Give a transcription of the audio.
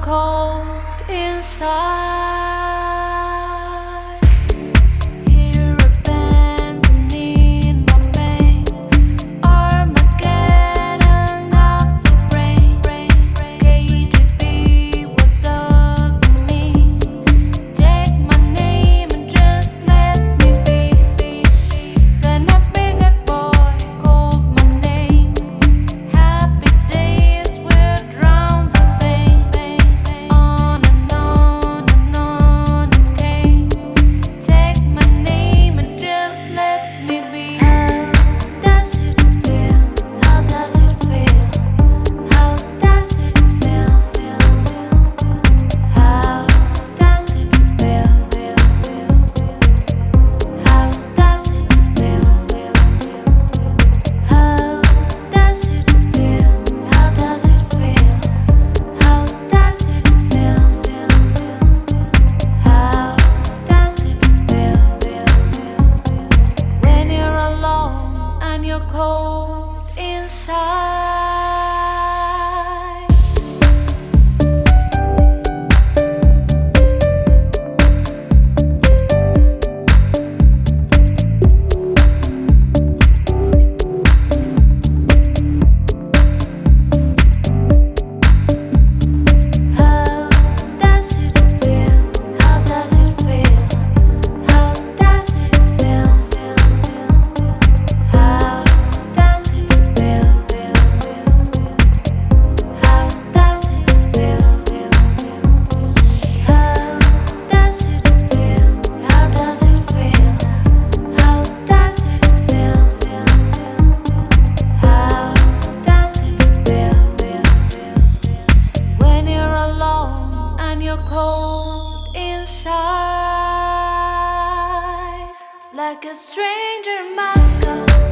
cold inside. inside. cold inside, like a stranger mask.